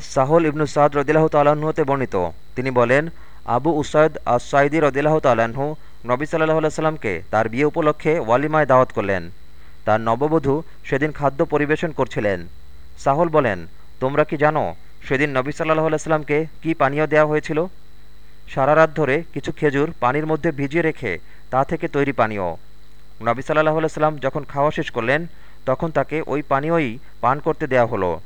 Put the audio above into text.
সাহল ইবনু সাদ রদিল্লাহ তাল্লাহ্ন হতে বর্ণিত। তিনি বলেন, আবু উসায়দ আসাইদি রদিল্লাহ তাল্লাহ্ন নবী সাল্লাহ সাল্লামকে তার বিয়ে উপলক্ষে ওয়ালিমায় দাওয়াত করলেন। তার নববধূ সেদিন খাদ্য পরিবেশন করছিলেন। সাহল বলেন, তোমরা কি জানো সেদিন নবী সাল্লাহ সাল্লামকে কি পানীয় দেওয়া হয়েছিল? সারা রাত ধরে কিছু খেজুর পানির মধ্যে ভিজিয়ে রেখে তা থেকে তৈরি পানীয়। নবী সাল্লাহ সাল্লাম যখন খাওয়া শেষ করলেন, তখন তাকে ওই পানীয়ই পান করতে দেয়া হলো।